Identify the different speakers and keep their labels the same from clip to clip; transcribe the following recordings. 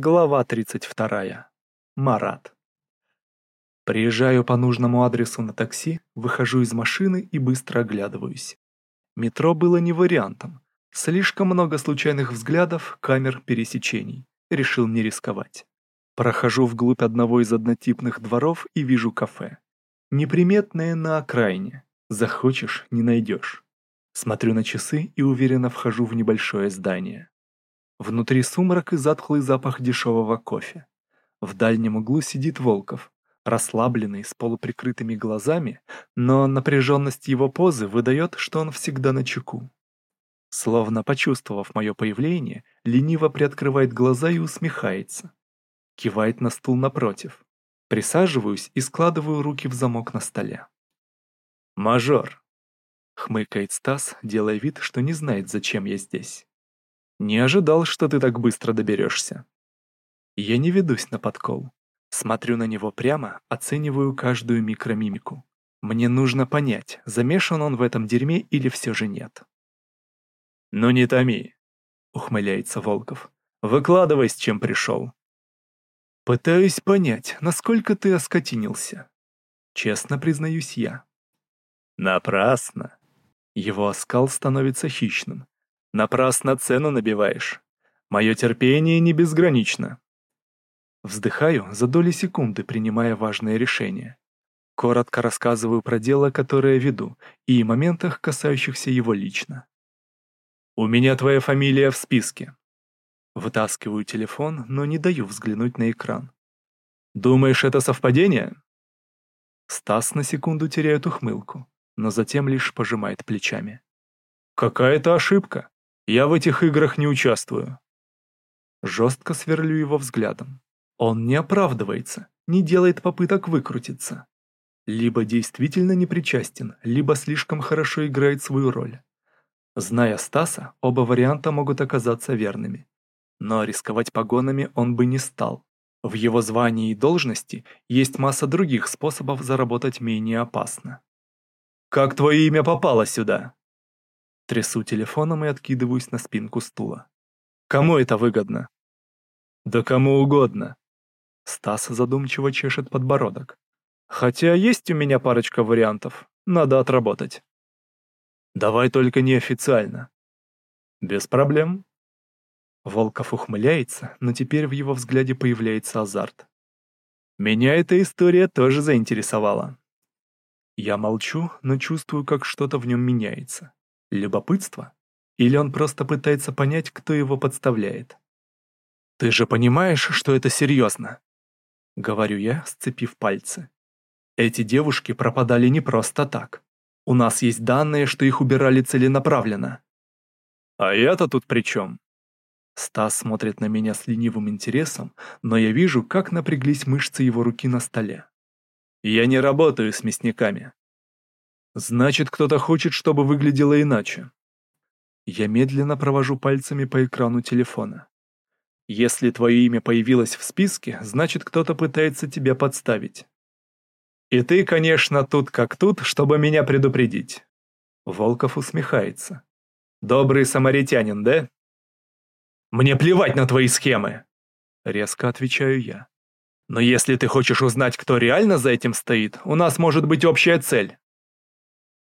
Speaker 1: Глава 32. Марат. Приезжаю по нужному адресу на такси, выхожу из машины и быстро оглядываюсь. Метро было не вариантом. Слишком много случайных взглядов, камер, пересечений. Решил не рисковать. Прохожу вглубь одного из однотипных дворов и вижу кафе. Неприметное на окраине. Захочешь – не найдешь. Смотрю на часы и уверенно вхожу в небольшое здание. Внутри сумрак и затхлый запах дешевого кофе. В дальнем углу сидит Волков, расслабленный, с полуприкрытыми глазами, но напряженность его позы выдает, что он всегда на чеку. Словно почувствовав мое появление, лениво приоткрывает глаза и усмехается. Кивает на стул напротив. Присаживаюсь и складываю руки в замок на столе. «Мажор!» — хмыкает Стас, делая вид, что не знает, зачем я здесь. Не ожидал, что ты так быстро доберешься. Я не ведусь на подкол. Смотрю на него прямо, оцениваю каждую микромимику. Мне нужно понять, замешан он в этом дерьме или все же нет. «Ну не томи», — ухмыляется Волков. «Выкладывай, с чем пришел». «Пытаюсь понять, насколько ты оскотинился». Честно признаюсь я. «Напрасно». Его оскал становится хищным, Напрасно цену набиваешь. Мое терпение не безгранично. Вздыхаю за доли секунды, принимая важное решение. Коротко рассказываю про дело, которое веду, и моментах, касающихся его лично. «У меня твоя фамилия в списке». Вытаскиваю телефон, но не даю взглянуть на экран. «Думаешь, это совпадение?» Стас на секунду теряет ухмылку, но затем лишь пожимает плечами. «Какая-то ошибка. Я в этих играх не участвую. Жестко сверлю его взглядом. Он не оправдывается, не делает попыток выкрутиться. Либо действительно не причастен, либо слишком хорошо играет свою роль. Зная Стаса, оба варианта могут оказаться верными. Но рисковать погонами он бы не стал. В его звании и должности есть масса других способов заработать менее опасно. «Как твое имя попало сюда?» Трясу телефоном и откидываюсь на спинку стула. Кому это выгодно? Да кому угодно. Стас задумчиво чешет подбородок. Хотя есть у меня парочка вариантов. Надо отработать. Давай только неофициально. Без проблем. Волков ухмыляется, но теперь в его взгляде появляется азарт. Меня эта история тоже заинтересовала. Я молчу, но чувствую, как что-то в нем меняется. Любопытство? Или он просто пытается понять, кто его подставляет? «Ты же понимаешь, что это серьезно?» Говорю я, сцепив пальцы. Эти девушки пропадали не просто так. У нас есть данные, что их убирали целенаправленно. А я-то тут при чем? Стас смотрит на меня с ленивым интересом, но я вижу, как напряглись мышцы его руки на столе. Я не работаю с мясниками. Значит, кто-то хочет, чтобы выглядело иначе. Я медленно провожу пальцами по экрану телефона. Если твое имя появилось в списке, значит, кто-то пытается тебя подставить. И ты, конечно, тут как тут, чтобы меня предупредить. Волков усмехается. Добрый самаритянин, да? Мне плевать на твои схемы, резко отвечаю я. Но если ты хочешь узнать, кто реально за этим стоит, у нас может быть общая цель.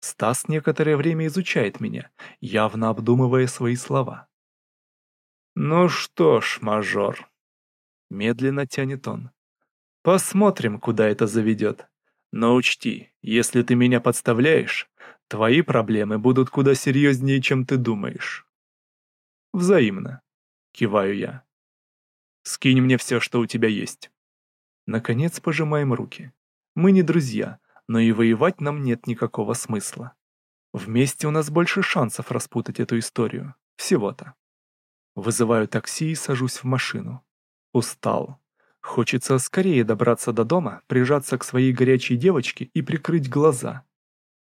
Speaker 1: Стас некоторое время изучает меня, явно обдумывая свои слова. «Ну что ж, мажор», — медленно тянет он, — «посмотрим, куда это заведет. Но учти, если ты меня подставляешь, твои проблемы будут куда серьезнее, чем ты думаешь». «Взаимно», — киваю я. «Скинь мне все, что у тебя есть». Наконец пожимаем руки. Мы не друзья, но и воевать нам нет никакого смысла. Вместе у нас больше шансов распутать эту историю. Всего-то. Вызываю такси и сажусь в машину. Устал. Хочется скорее добраться до дома, прижаться к своей горячей девочке и прикрыть глаза.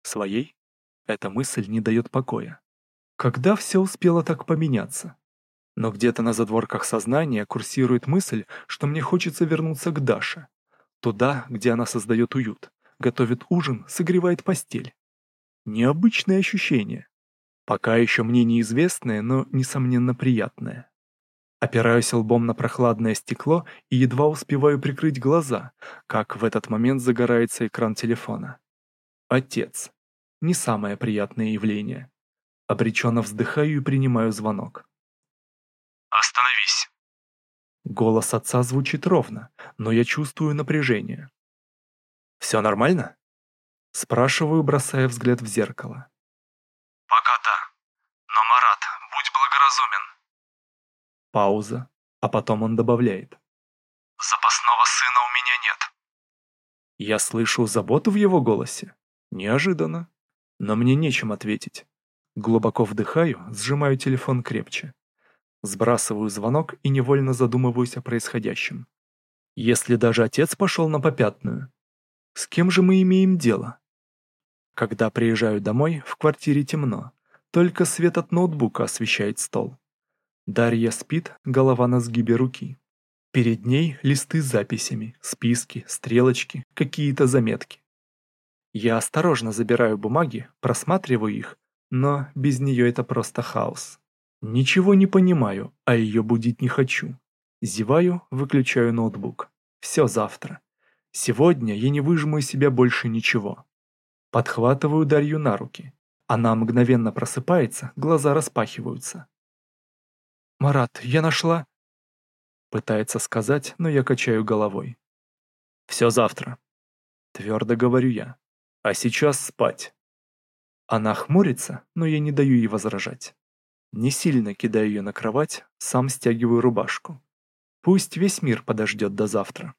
Speaker 1: Своей? Эта мысль не дает покоя. Когда все успело так поменяться? Но где-то на задворках сознания курсирует мысль, что мне хочется вернуться к Даше. Туда, где она создает уют готовит ужин, согревает постель. Необычное ощущение. Пока еще мне неизвестное, но, несомненно, приятное. Опираюсь лбом на прохладное стекло и едва успеваю прикрыть глаза, как в этот момент загорается экран телефона. Отец. Не самое приятное явление. Обреченно вздыхаю и принимаю звонок.
Speaker 2: «Остановись!»
Speaker 1: Голос отца звучит ровно, но я чувствую напряжение. «Все нормально?» Спрашиваю, бросая взгляд в зеркало.
Speaker 2: «Пока да. Но, Марат, будь благоразумен».
Speaker 1: Пауза, а потом он добавляет.
Speaker 2: «Запасного сына у меня нет».
Speaker 1: Я слышу заботу в его голосе. Неожиданно. Но мне нечем ответить. Глубоко вдыхаю, сжимаю телефон крепче. Сбрасываю звонок и невольно задумываюсь о происходящем. Если даже отец пошел на попятную, с кем же мы имеем дело? Когда приезжаю домой, в квартире темно. Только свет от ноутбука освещает стол. Дарья спит, голова на сгибе руки. Перед ней листы с записями, списки, стрелочки, какие-то заметки. Я осторожно забираю бумаги, просматриваю их, но без нее это просто хаос. Ничего не понимаю, а ее будить не хочу. Зеваю, выключаю ноутбук. Все завтра. Сегодня я не выжму из себя больше ничего. Подхватываю Дарью на руки. Она мгновенно просыпается, глаза распахиваются. «Марат, я нашла...» Пытается сказать, но я качаю головой. «Все завтра», — твердо говорю я. «А сейчас спать». Она хмурится, но я не даю ей возражать. Не сильно кидаю ее на кровать, сам стягиваю рубашку. Пусть весь мир подождет до завтра.